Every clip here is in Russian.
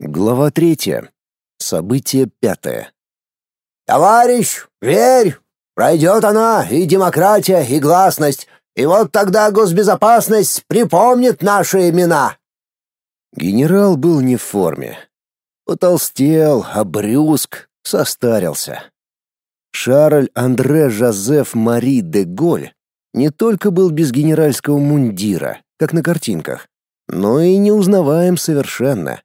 Глава третья. Событие пятое. «Товарищ, верь! Пройдет она и демократия, и гласность, и вот тогда госбезопасность припомнит наши имена!» Генерал был не в форме. Потолстел, обрюзг, состарился. Шарль Андре Жозеф Мари де Голь не только был без генеральского мундира, как на картинках, но и неузнаваем совершенно.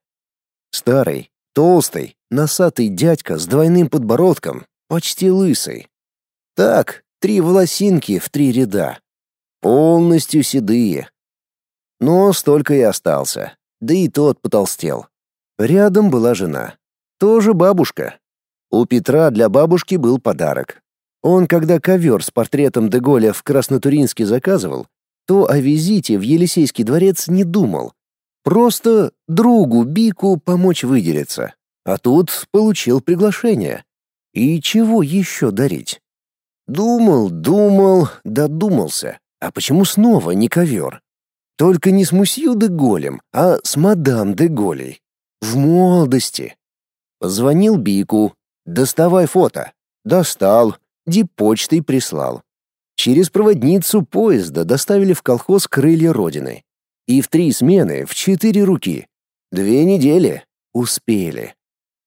Старый, толстый, носатый дядька с двойным подбородком, почти лысый. Так, три волосинки в три ряда. Полностью седые. Но столько и остался. Да и тот потолстел. Рядом была жена. Тоже бабушка. У Петра для бабушки был подарок. Он, когда ковер с портретом Деголя в Краснотуринске заказывал, то о визите в Елисейский дворец не думал. Просто другу Бику помочь выделиться. А тут получил приглашение. И чего еще дарить? Думал, думал, додумался. А почему снова не ковер? Только не с мусью де Голем, а с мадам де Голей. В молодости. Позвонил Бику. «Доставай фото». Достал. Дипочтой прислал. Через проводницу поезда доставили в колхоз «Крылья Родины». И в три смены, в четыре руки. Две недели. Успели.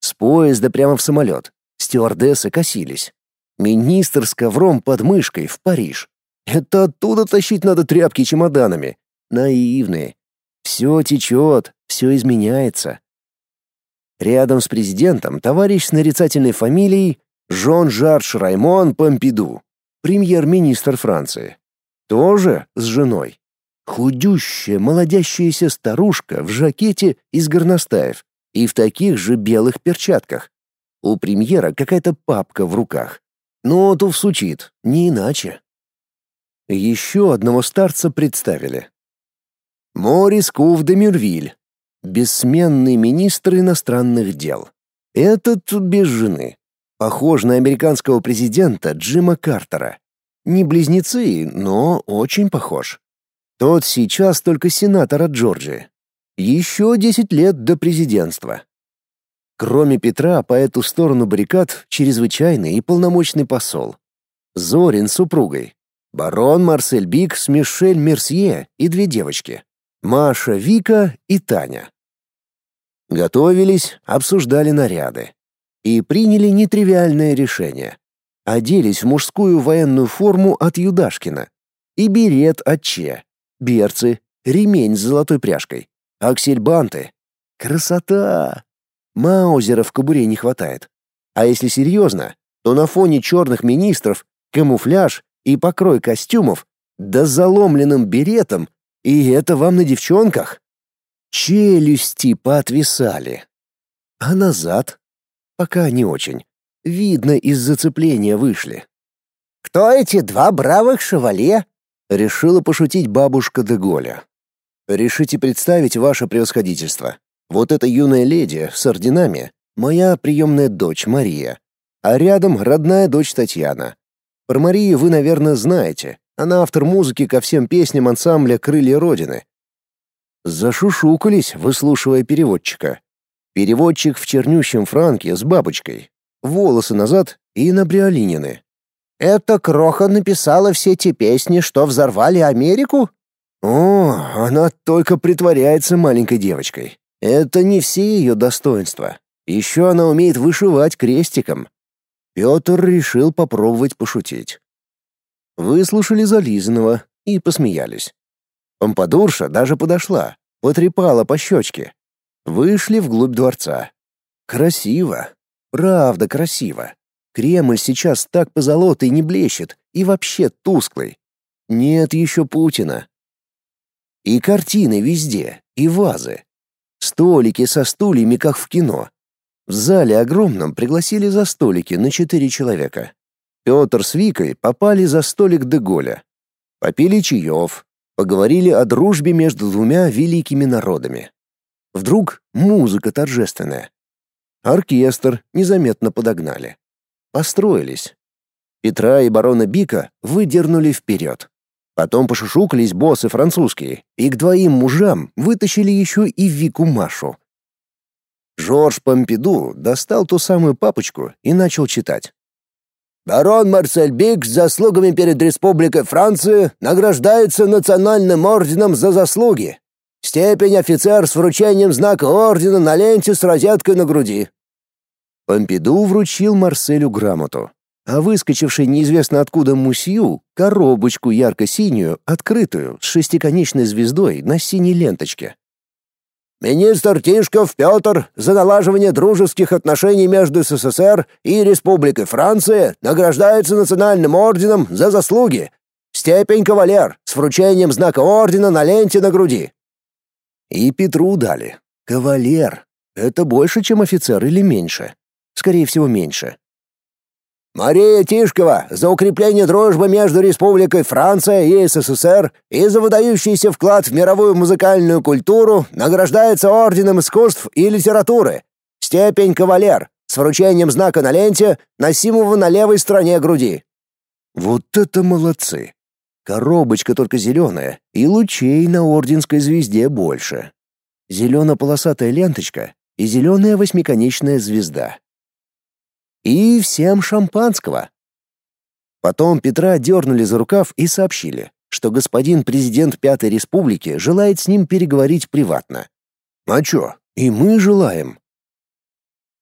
С поезда прямо в самолет. Стюардессы косились. Министр с ковром под мышкой в Париж. Это оттуда тащить надо тряпки чемоданами. Наивные. Все течет, все изменяется. Рядом с президентом товарищ с нарицательной фамилией Жон-Жарш Раймон Помпиду, премьер-министр Франции. Тоже с женой. Худющая, молодящаяся старушка в жакете из горностаев и в таких же белых перчатках. У премьера какая-то папка в руках. Ноту всучит, не иначе. Еще одного старца представили. Морис Кув де Мюрвиль, бессменный министр иностранных дел. Этот без жены. Похож на американского президента Джима Картера. Не близнецы, но очень похож. Тот сейчас только сенатор от Джорджии. Еще 10 лет до президентства. Кроме Петра, по эту сторону баррикад чрезвычайный и полномочный посол. Зорин с супругой. Барон Марсель Бик с Мишель Мерсье и две девочки. Маша, Вика и Таня. Готовились, обсуждали наряды. И приняли нетривиальное решение. Оделись в мужскую военную форму от Юдашкина. И берет от Че берцы, ремень с золотой пряжкой, аксельбанты. Красота! Маузера в кобуре не хватает. А если серьезно, то на фоне черных министров камуфляж и покрой костюмов да заломленным беретом, и это вам на девчонках? Челюсти поотвисали. А назад? Пока не очень. Видно, из зацепления вышли. «Кто эти два бравых шевале?» Решила пошутить бабушка Деголя. «Решите представить ваше превосходительство. Вот эта юная леди с орденами — моя приемная дочь Мария, а рядом родная дочь Татьяна. Про Марию вы, наверное, знаете. Она автор музыки ко всем песням ансамбля «Крылья Родины». Зашушукались, выслушивая переводчика. Переводчик в чернющем франке с бабочкой. Волосы назад и набриолинены. Эта кроха написала все те песни, что взорвали Америку? О, она только притворяется маленькой девочкой. Это не все ее достоинства. Еще она умеет вышивать крестиком. Петр решил попробовать пошутить. Выслушали Зализанного и посмеялись. Помпадурша даже подошла, потрепала по щечке. Вышли вглубь дворца. Красиво. Правда красиво. Кремль сейчас так позолотый не блещет и вообще тусклый. Нет еще Путина. И картины везде, и вазы. Столики со стульями, как в кино. В зале огромном пригласили за столики на четыре человека. Петр с Викой попали за столик Деголя. Попили чаев, поговорили о дружбе между двумя великими народами. Вдруг музыка торжественная. Оркестр незаметно подогнали построились. Петра и барона Бика выдернули вперед. Потом пошушукались боссы французские, и к двоим мужам вытащили еще и Вику Машу. Жорж Помпиду достал ту самую папочку и начал читать. Барон Марсель Бик с заслугами перед Республикой Франции награждается национальным орденом за заслуги. Степень офицер с вручением знака ордена на ленте с розеткой на груди. Помпиду вручил Марселю грамоту, а выскочивший неизвестно откуда мусью — коробочку ярко-синюю, открытую, с шестиконечной звездой на синей ленточке. Министр Тишков Петр за налаживание дружеских отношений между СССР и Республикой Франция награждается национальным орденом за заслуги. Степень кавалер с вручением знака ордена на ленте на груди. И Петру дали. Кавалер. Это больше, чем офицер или меньше? Скорее всего, меньше. Мария Тишкова за укрепление дружбы между Республикой Франция и СССР и за выдающийся вклад в мировую музыкальную культуру награждается Орденом искусств и литературы. Степень кавалер с вручением знака на ленте, носимого на левой стороне груди. Вот это молодцы. Коробочка только зеленая, и лучей на орденской звезде больше. Зелено-полосатая ленточка и зеленая восьмиконечная звезда. И всем шампанского. Потом Петра дернули за рукав и сообщили, что господин президент Пятой Республики желает с ним переговорить приватно. А чё, и мы желаем.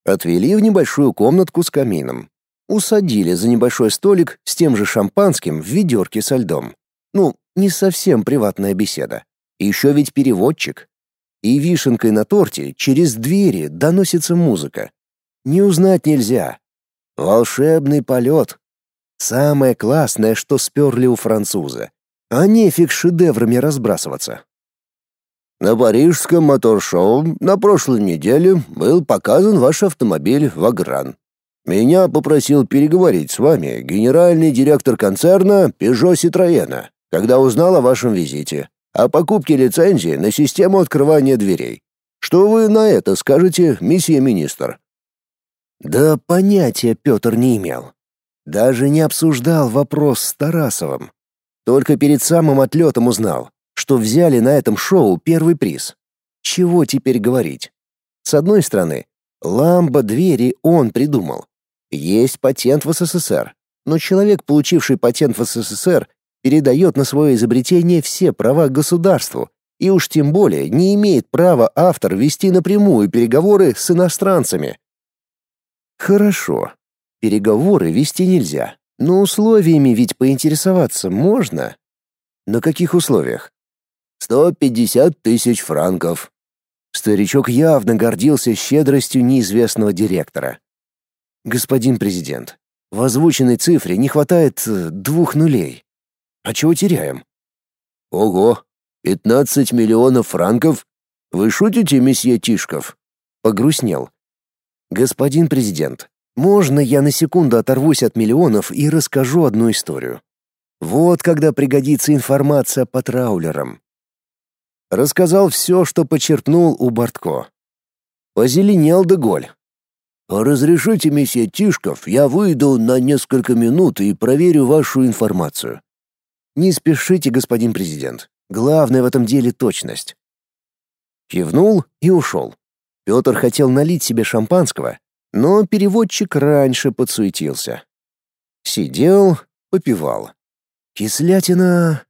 Отвели в небольшую комнатку с камином. Усадили за небольшой столик с тем же шампанским в ведерке со льдом. Ну, не совсем приватная беседа. Еще ведь переводчик. И вишенкой на торте через двери доносится музыка. Не узнать нельзя, Волшебный полет. Самое классное, что сперли у француза. А нефиг шедеврами разбрасываться. На парижском мотор-шоу на прошлой неделе был показан ваш автомобиль «Вагран». Меня попросил переговорить с вами генеральный директор концерна Peugeot Citroёn, когда узнал о вашем визите, о покупке лицензии на систему открывания дверей. Что вы на это скажете, месье министр? Да понятия Петр не имел. Даже не обсуждал вопрос с Тарасовым. Только перед самым отлетом узнал, что взяли на этом шоу первый приз. Чего теперь говорить? С одной стороны, ламба двери он придумал. Есть патент в СССР, но человек, получивший патент в СССР, передает на свое изобретение все права государству, и уж тем более не имеет права автор вести напрямую переговоры с иностранцами. Хорошо. Переговоры вести нельзя, но условиями ведь поинтересоваться можно. На каких условиях? Сто пятьдесят тысяч франков. Старичок явно гордился щедростью неизвестного директора. Господин президент, в озвученной цифре не хватает э, двух нулей. А чего теряем? Ого, пятнадцать миллионов франков? Вы шутите, месье Тишков? Погрустнел. Господин президент, можно я на секунду оторвусь от миллионов и расскажу одну историю? Вот когда пригодится информация по траулерам. Рассказал все, что почерпнул у Бортко. Позеленел Деголь. «Разрешите, месье Тишков, я выйду на несколько минут и проверю вашу информацию». «Не спешите, господин президент. Главное в этом деле точность». Кивнул и ушел. Петр хотел налить себе шампанского, но переводчик раньше подсуетился. Сидел, попивал. Кислятина...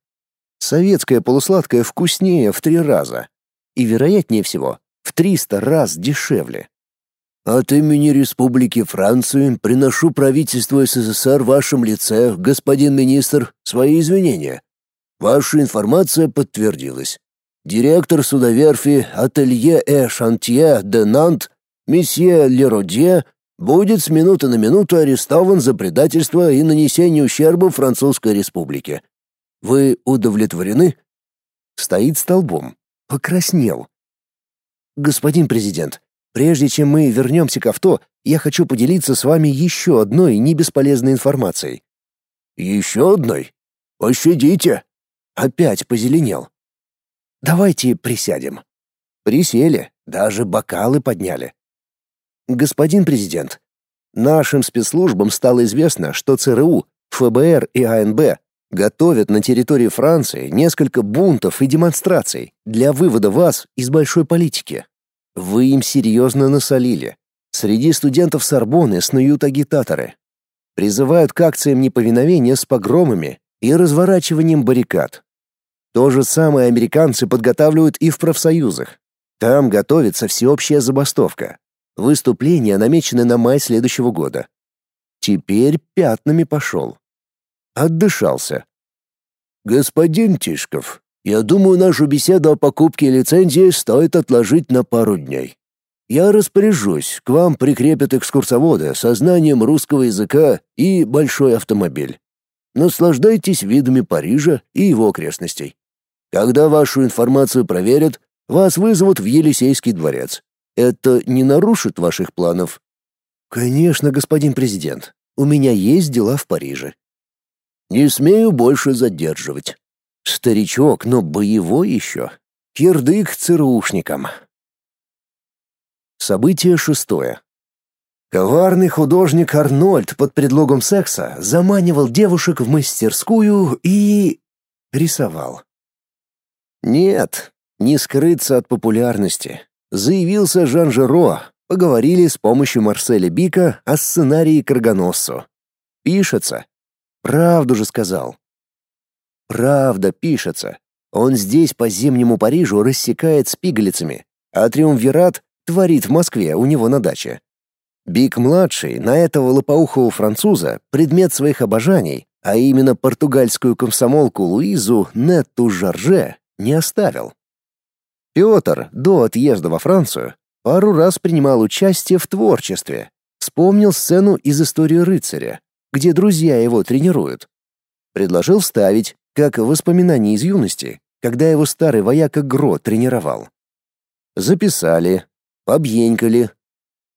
Советская полусладкая вкуснее в три раза. И, вероятнее всего, в триста раз дешевле. От имени Республики Франции приношу правительству СССР в вашем лице, господин министр, свои извинения. Ваша информация подтвердилась. Директор судоверфи Ателье э Шантье де Нант, месье Леродье, будет с минуты на минуту арестован за предательство и нанесение ущерба Французской Республике. Вы удовлетворены? Стоит столбом. Покраснел. Господин президент, прежде чем мы вернемся к авто, я хочу поделиться с вами еще одной небесполезной информацией. Еще одной? Пощадите. Опять позеленел. Давайте присядем. Присели, даже бокалы подняли. Господин президент, нашим спецслужбам стало известно, что ЦРУ, ФБР и АНБ готовят на территории Франции несколько бунтов и демонстраций для вывода вас из большой политики. Вы им серьезно насолили. Среди студентов Сорбонны снуют агитаторы. Призывают к акциям неповиновения с погромами и разворачиванием баррикад. То же самое американцы подготавливают и в профсоюзах. Там готовится всеобщая забастовка. Выступления намечены на май следующего года. Теперь пятнами пошел. Отдышался. «Господин Тишков, я думаю, нашу беседу о покупке лицензии стоит отложить на пару дней. Я распоряжусь, к вам прикрепят экскурсовода со знанием русского языка и большой автомобиль. Наслаждайтесь видами Парижа и его окрестностей. Когда вашу информацию проверят, вас вызовут в Елисейский дворец. Это не нарушит ваших планов? Конечно, господин президент. У меня есть дела в Париже. Не смею больше задерживать. Старичок, но боевой еще. Кирдык ЦРУшникам. Событие шестое. Коварный художник Арнольд под предлогом секса заманивал девушек в мастерскую и... рисовал. Нет, не скрыться от популярности. Заявился Жан Жеро, поговорили с помощью Марселя Бика о сценарии Каргоноссу. Пишется. Правду же сказал. Правда пишется. Он здесь по зимнему Парижу рассекает с пигалицами, а триумвират творит в Москве у него на даче. Бик-младший на этого лопоухого француза предмет своих обожаний, а именно португальскую комсомолку Луизу Нетту Жарже, не оставил. Петр до отъезда во Францию пару раз принимал участие в творчестве. Вспомнил сцену из истории рыцаря, где друзья его тренируют. Предложил вставить, как воспоминание из юности, когда его старый вояка Гро тренировал. Записали, побьенькали.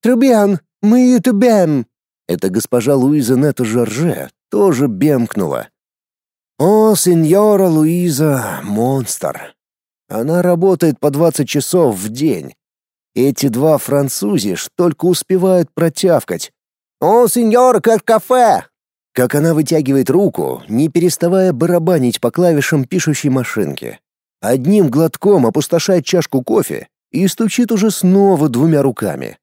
«Трубян, мы трубян!» Это госпожа Луиза Нету Жорже тоже бемкнула. «О, сеньора Луиза, монстр!» Она работает по 20 часов в день. Эти два французиш только успевают протявкать. «О, сеньор, как кафе!» Как она вытягивает руку, не переставая барабанить по клавишам пишущей машинки. Одним глотком опустошает чашку кофе и стучит уже снова двумя руками.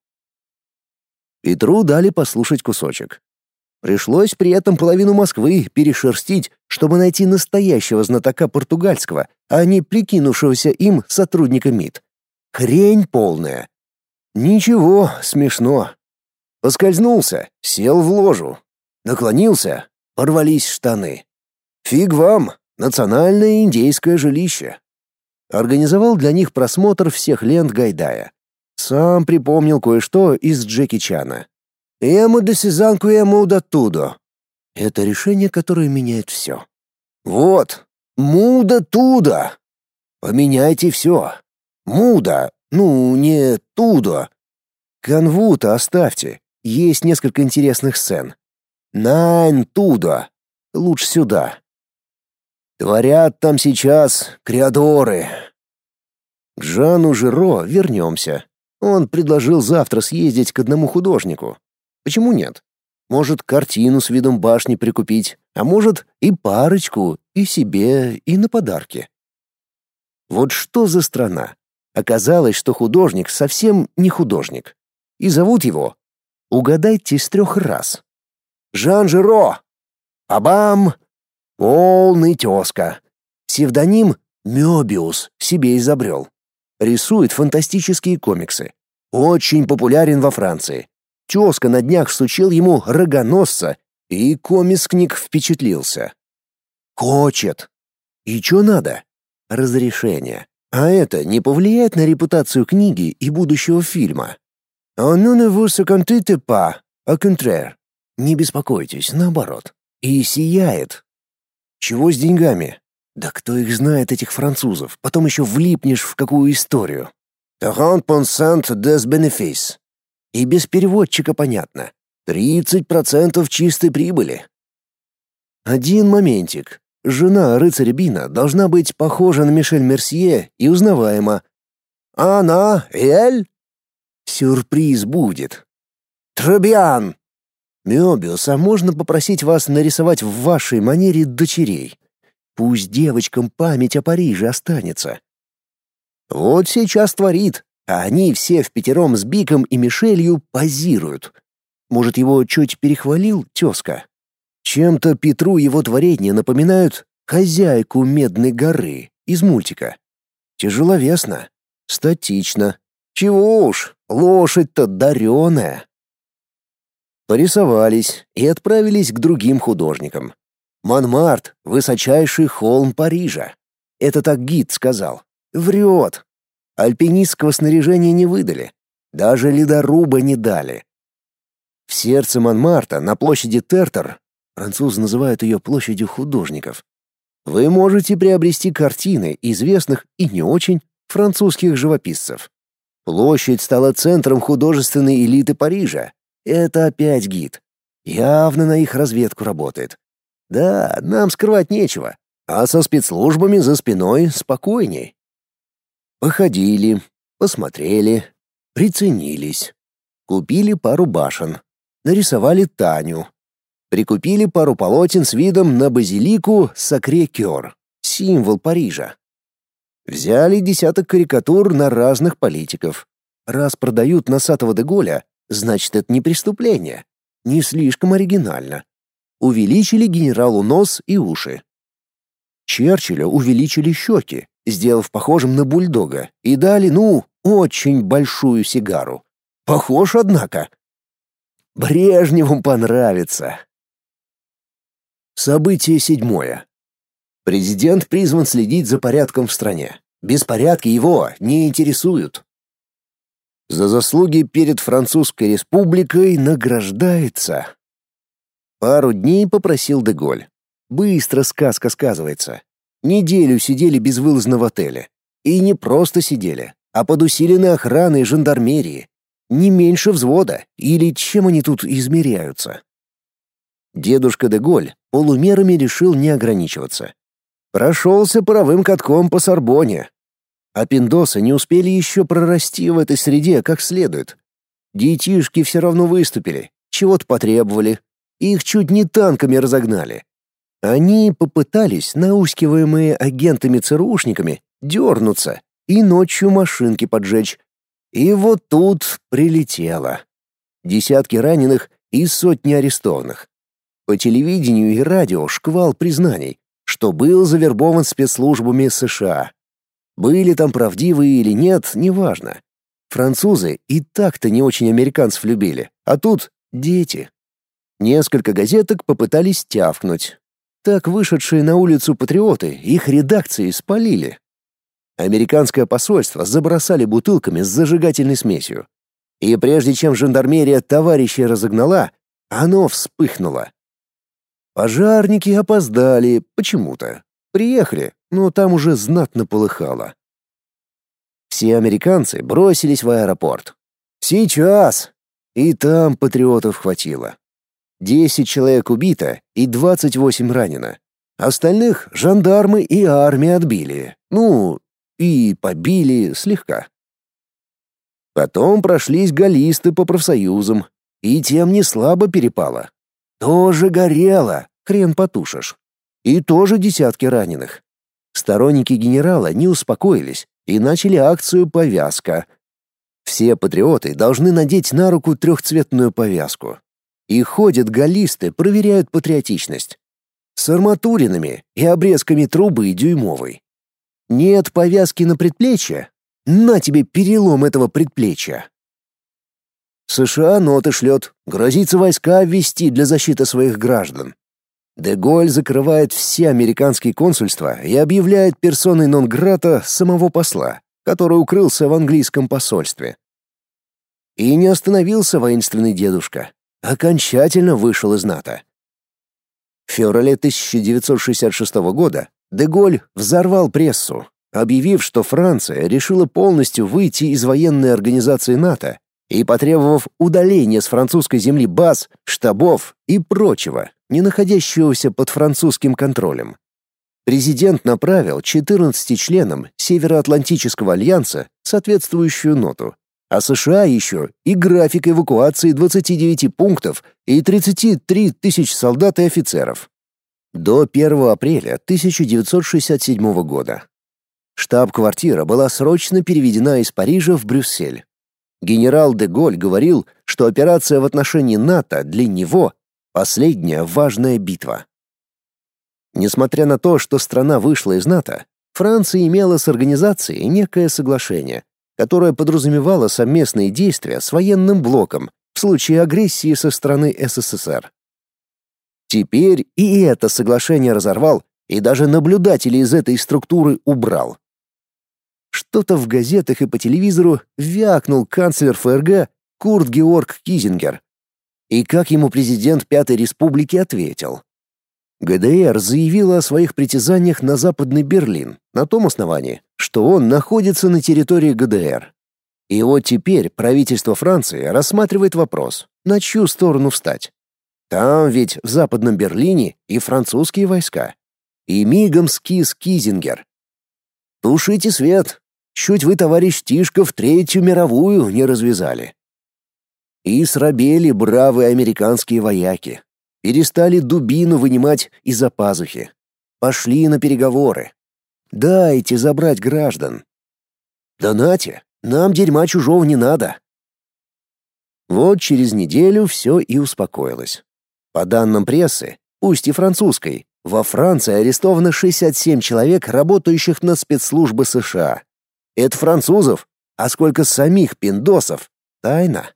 Петру дали послушать кусочек. Пришлось при этом половину Москвы перешерстить, чтобы найти настоящего знатока португальского, а не прикинувшегося им сотрудника МИД. Хрень полная. Ничего, смешно. Поскользнулся, сел в ложу, Наклонился, порвались штаны. Фиг вам, национальное индейское жилище. Организовал для них просмотр всех лент Гайдая. Сам припомнил кое-что из Джеки Чана. «Эмо де сезанку эмо да тудо». Это решение, которое меняет все. Вот, муда туда. Поменяйте все. Муда, ну, не тудо. Канву-то оставьте. Есть несколько интересных сцен. Найн туда. Лучше сюда. Творят там сейчас креадоры. К Жану Жиро вернемся. Он предложил завтра съездить к одному художнику. Почему нет? Может, картину с видом башни прикупить, а может, и парочку, и себе, и на подарки. Вот что за страна? Оказалось, что художник совсем не художник. И зовут его, угадайте с трех раз, Жан Жиро. Абам! Полный тезка. Псевдоним Мёбиус себе изобрел. Рисует фантастические комиксы. Очень популярен во Франции. Тезка на днях сучил ему рогоносца, и комикс-книг впечатлился. Хочет. И чё надо? Разрешение. А это не повлияет на репутацию книги и будущего фильма. «On ne vous se contente pas, au contraire». Не беспокойтесь, наоборот. И сияет. Чего с деньгами? Да кто их знает, этих французов? Потом еще влипнешь в какую историю. Quarante процент des bénéfices. И без переводчика понятно. Тридцать процентов чистой прибыли. Один моментик. Жена рыцаря Бина должна быть похожа на Мишель Мерсье и узнаваема. А она, Эль? Сюрприз будет. Требиан! Мёбиус, а можно попросить вас нарисовать в вашей манере дочерей? Пусть девочкам память о Париже останется. Вот сейчас творит, а они все в пятером с Биком и Мишелью позируют. Может, его чуть перехвалил тезка? Чем-то Петру его творения напоминают хозяйку Медной горы из мультика. Тяжеловесно, статично. Чего уж, лошадь-то дареная. Порисовались и отправились к другим художникам. Монмарт — высочайший холм Парижа. Это так гид сказал. Врет. Альпинистского снаряжения не выдали. Даже ледоруба не дали. В сердце Монмарта, на площади Тертер, французы называют ее площадью художников, вы можете приобрести картины известных и не очень французских живописцев. Площадь стала центром художественной элиты Парижа. Это опять гид. Явно на их разведку работает. Да, нам скрывать нечего, а со спецслужбами за спиной спокойней. Походили, посмотрели, приценились. Купили пару башен, нарисовали Таню. Прикупили пару полотен с видом на базилику Сакре-Кёр, символ Парижа. Взяли десяток карикатур на разных политиков. Раз продают носатого Деголя, значит, это не преступление. Не слишком оригинально. Увеличили генералу нос и уши. Черчилля увеличили щеки, сделав похожим на бульдога, и дали, ну, очень большую сигару. Похож, однако. Брежневу понравится. Событие седьмое. Президент призван следить за порядком в стране. Беспорядки его не интересуют. За заслуги перед Французской республикой награждается. Пару дней попросил Деголь. Быстро сказка сказывается. Неделю сидели безвылазно в отеле. И не просто сидели, а под усиленной охраной жандармерии. Не меньше взвода, или чем они тут измеряются. Дедушка Деголь полумерами решил не ограничиваться. Прошелся паровым катком по Сорбоне. А пиндосы не успели еще прорасти в этой среде как следует. Детишки все равно выступили, чего-то потребовали. Их чуть не танками разогнали. Они попытались, наускиваемые агентами-ЦРУшниками, дернуться и ночью машинки поджечь. И вот тут прилетело. Десятки раненых и сотни арестованных. По телевидению и радио шквал признаний, что был завербован спецслужбами США. Были там правдивые или нет, неважно. Французы и так-то не очень американцев любили, а тут дети. Несколько газеток попытались тявкнуть. Так вышедшие на улицу патриоты их редакции спалили. Американское посольство забросали бутылками с зажигательной смесью. И прежде чем жандармерия товарищей разогнала, оно вспыхнуло. Пожарники опоздали почему-то. Приехали, но там уже знатно полыхало. Все американцы бросились в аэропорт. Сейчас! И там патриотов хватило. Десять человек убито и двадцать восемь ранено. Остальных жандармы и армия отбили. Ну, и побили слегка. Потом прошлись галлисты по профсоюзам, и тем не слабо перепало. Тоже горело, хрен потушишь. И тоже десятки раненых. Сторонники генерала не успокоились и начали акцию «Повязка». Все патриоты должны надеть на руку трехцветную повязку. И ходят галлисты, проверяют патриотичность. С арматуринами и обрезками трубы и дюймовой. Нет повязки на предплечье? На тебе перелом этого предплечья. США ноты шлет, грозится войска ввести для защиты своих граждан. Деголь закрывает все американские консульства и объявляет персоной нон-грата самого посла, который укрылся в английском посольстве. И не остановился воинственный дедушка, окончательно вышел из НАТО. В феврале 1966 года Деголь взорвал прессу, объявив, что Франция решила полностью выйти из военной организации НАТО и потребовав удаления с французской земли баз, штабов и прочего, не находящегося под французским контролем. Президент направил 14 членам Североатлантического альянса соответствующую ноту, а США еще и график эвакуации 29 пунктов и 33 тысяч солдат и офицеров. До 1 апреля 1967 года. Штаб-квартира была срочно переведена из Парижа в Брюссель. Генерал де Голь говорил, что операция в отношении НАТО для него — последняя важная битва. Несмотря на то, что страна вышла из НАТО, Франция имела с организацией некое соглашение, которое подразумевало совместные действия с военным блоком в случае агрессии со стороны СССР. Теперь и это соглашение разорвал, и даже наблюдателей из этой структуры убрал. Что-то в газетах и по телевизору вякнул канцлер ФРГ Курт Георг Кизингер. И как ему президент Пятой Республики ответил? ГДР заявила о своих притязаниях на Западный Берлин на том основании, что он находится на территории ГДР. И вот теперь правительство Франции рассматривает вопрос, на чью сторону встать. Там ведь в Западном Берлине и французские войска. И мигом скис Кизингер. Тушите свет. Чуть вы, товарищ Тишков, Третью мировую не развязали. И срабели бравые американские вояки. Перестали дубину вынимать из-за пазухи. Пошли на переговоры. Дайте забрать граждан. Да нате, нам дерьма чужого не надо. Вот через неделю все и успокоилось. По данным прессы, пусть и французской, во Франции арестовано 67 человек, работающих на спецслужбы США. Это французов, а сколько самих пиндосов — тайна.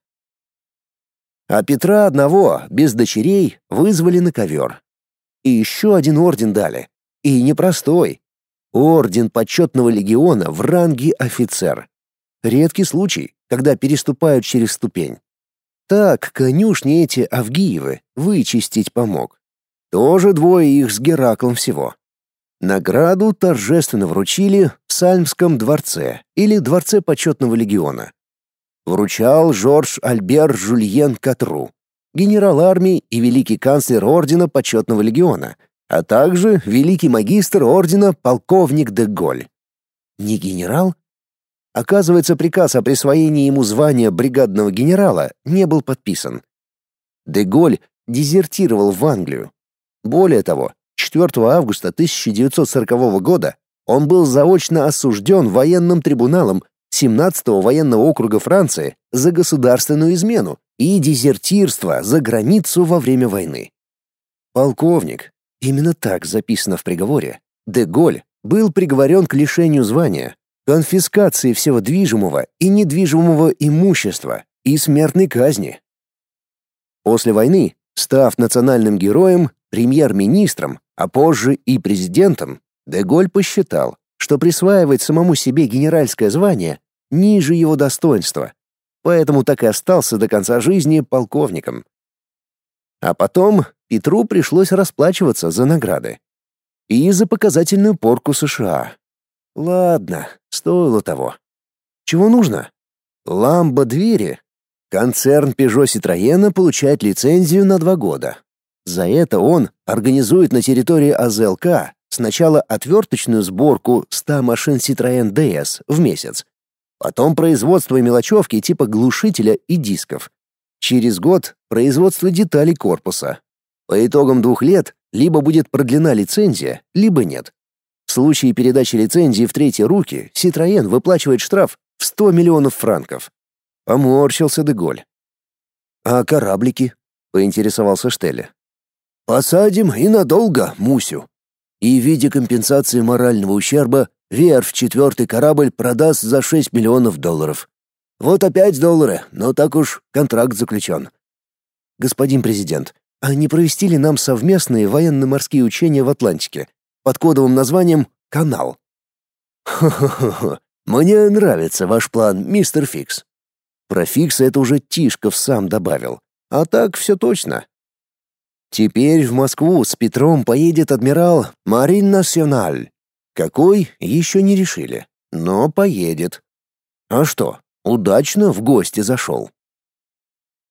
А Петра одного, без дочерей, вызвали на ковер. И еще один орден дали. И непростой. Орден почетного легиона в ранге офицер. Редкий случай, когда переступают через ступень. Так конюшни эти Авгиевы вычистить помог. Тоже двое их с Гераклом всего. Награду торжественно вручили в Сальмском дворце или дворце почетного легиона вручал Жорж Альбер Жульен Катру, генерал армии и великий канцлер ордена почетного легиона, а также великий магистр ордена полковник де Голь. Не генерал? Оказывается, приказ о присвоении ему звания бригадного генерала не был подписан. Де Голь дезертировал в Англию. Более того, 4 августа 1940 года он был заочно осужден военным трибуналом 17-го военного округа Франции за государственную измену и дезертирство за границу во время войны. Полковник, именно так записано в приговоре, де Голь был приговорен к лишению звания, конфискации всего движимого и недвижимого имущества и смертной казни. После войны, став национальным героем, премьер-министром, а позже и президентом, де Голь посчитал, что присваивать самому себе генеральское звание ниже его достоинства, поэтому так и остался до конца жизни полковником. А потом Петру пришлось расплачиваться за награды. И за показательную порку США. Ладно, стоило того. Чего нужно? Ламба двери. Концерн Peugeot Citroën получает лицензию на два года. За это он организует на территории АЗЛК сначала отверточную сборку 100 машин Citroën DS в месяц, потом производство мелочевки типа глушителя и дисков. Через год производство деталей корпуса. По итогам двух лет либо будет продлена лицензия, либо нет. В случае передачи лицензии в третьи руки Citroën выплачивает штраф в 100 миллионов франков. Поморщился Деголь. «А кораблики?» — поинтересовался Штелли. «Посадим и надолго, Мусю», и в виде компенсации морального ущерба верфь четвертый корабль продаст за 6 миллионов долларов. Вот опять доллары, но так уж контракт заключен. Господин президент, а не провести ли нам совместные военно-морские учения в Атлантике под кодовым названием «Канал»? Хо-хо-хо, мне нравится ваш план, мистер Фикс. Про Фикса это уже Тишков сам добавил. А так все точно. Теперь в Москву с Петром поедет адмирал Марин Националь. Какой, еще не решили, но поедет. А что, удачно в гости зашел.